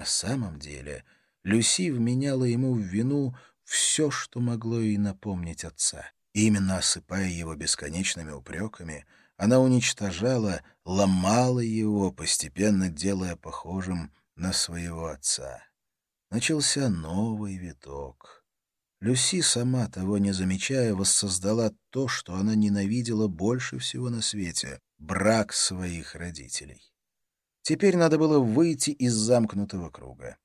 На самом деле Люси вменяла ему в вину все, что могло ей напомнить отца. Именно осыпая его бесконечными упреками, она уничтожала, ломала его, постепенно делая похожим на своего отца. Начался новый виток. Люси, сама того не замечая, воссоздала то, что она ненавидела больше всего на свете — брак своих родителей. Теперь надо было выйти из замкнутого круга.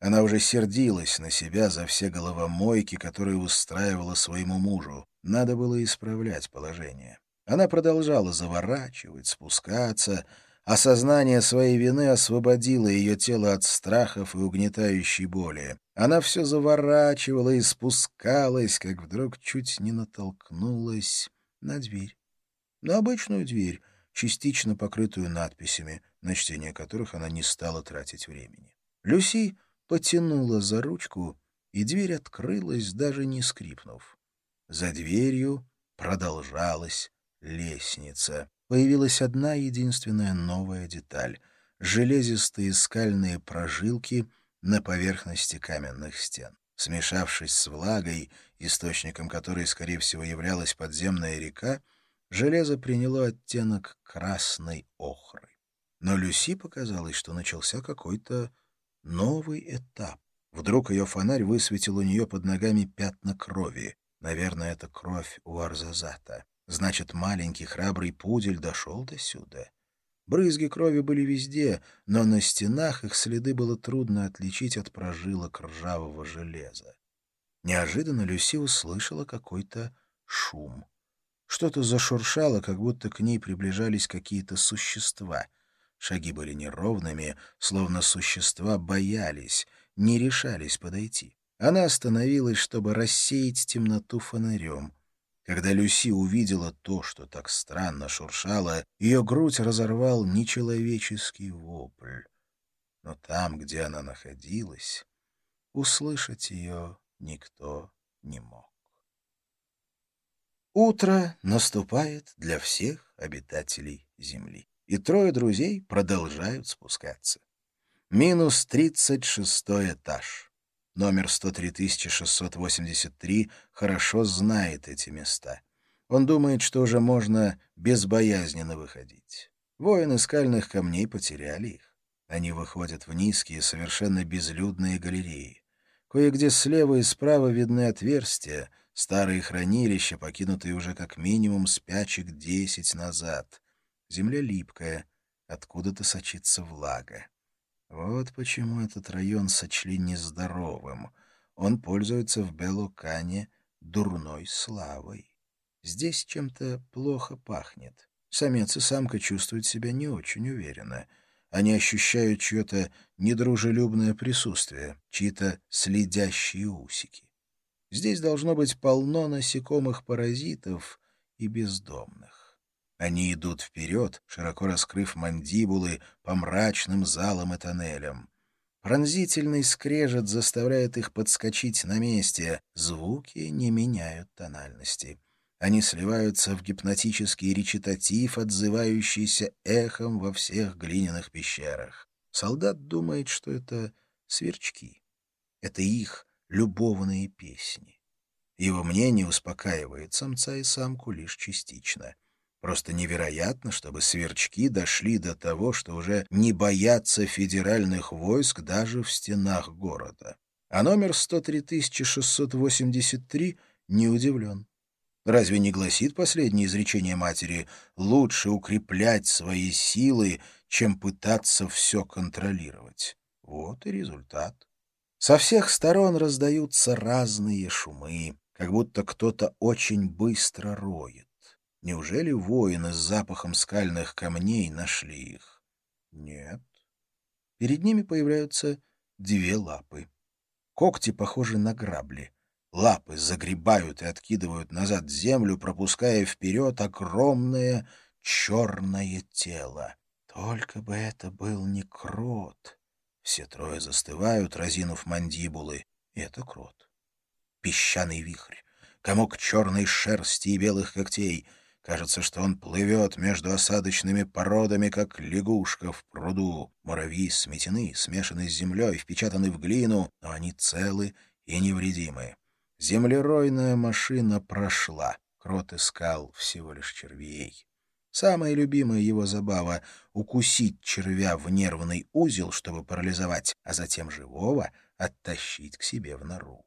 Она уже сердилась на себя за все головомойки, которые устраивала своему мужу. Надо было исправлять положение. Она продолжала заворачивать, спускаться. Осознание своей вины освободило ее тело от страхов и угнетающей боли. Она все заворачивала и спускалась, как вдруг чуть не натолкнулась на дверь. На обычную дверь, частично покрытую надписями, на чтение которых она не стала тратить времени. Люси потянула за ручку, и дверь открылась, даже не скрипнув. За дверью продолжалась лестница. Появилась одна единственная новая деталь — железистые скальные прожилки на поверхности каменных стен. Смешавшись с влагой, источником которой, скорее всего, являлась подземная река, железо приняло оттенок красной охры. Но Люси показалось, что начался какой-то новый этап. Вдруг ее фонарь высветил у нее под ногами пятна крови. Наверное, это кровь у Арзазата. Значит, маленький храбрый пудель дошел до сюда. Брызги крови были везде, но на стенах их следы было трудно отличить от прожилок ржавого железа. Неожиданно Люси услышала какой-то шум. Что-то зашуршало, как будто к ней приближались какие-то существа — Шаги были неровными, словно существа боялись, не решались подойти. Она остановилась, чтобы рассеять темноту фонарем. Когда Люси увидела то, что так странно шуршало, ее грудь разорвал нечеловеческий вопль. Но там, где она находилась, услышать ее никто не мог. Утро наступает для всех обитателей Земли и трое друзей продолжают спускаться. Минус 36 этаж. Номер 103683 хорошо знает эти места. Он думает, что уже можно безбоязненно выходить. Воины скальных камней потеряли их. Они выходят в низкие, совершенно безлюдные галереи. Кое-где слева и справа видны отверстия, старые хранилища, покинутые уже как минимум спячек десять назад. Земля липкая, откуда-то сочится влага. Вот почему этот район сочли нездоровым. Он пользуется в Белокане дурной славой. Здесь чем-то плохо пахнет. Самец и самка чувствуют себя не очень уверенно. Они ощущают чье-то недружелюбное присутствие, чьи-то следящие усики. Здесь должно быть полно насекомых-паразитов и бездомных. Они идут вперед, широко раскрыв мандибулы по мрачным залам и тоннелям. Пронзительный скрежет заставляет их подскочить на месте. Звуки не меняют тональности. Они сливаются в гипнотический речитатив, отзывающийся эхом во всех глиняных пещерах. Солдат думает, что это сверчки. Это их любовные песни. Его мнение успокаивает самца и самку лишь частично. Просто невероятно, чтобы сверчки дошли до того, что уже не боятся федеральных войск даже в стенах города. А номер 103683 не удивлен. Разве не гласит последнее изречение матери «лучше укреплять свои силы, чем пытаться все контролировать»? Вот и результат. Со всех сторон раздаются разные шумы, как будто кто-то очень быстро роет. Неужели воины с запахом скальных камней нашли их? Нет. Перед ними появляются две лапы. Когти похожи на грабли. Лапы загребают и откидывают назад землю, пропуская вперед огромное черное тело. Только бы это был не крот. Все трое застывают, разинув мандибулы. Это крот. Песчаный вихрь, комок черной шерсти и белых когтей — Кажется, что он плывет между осадочными породами, как лягушка в пруду. Муравьи сметены, смешаны с землей, впечатаны в глину, но они целы и невредимы. Землеройная машина прошла. Крот искал всего лишь червей. Самая любимая его забава — укусить червя в нервный узел, чтобы парализовать, а затем живого оттащить к себе в нору.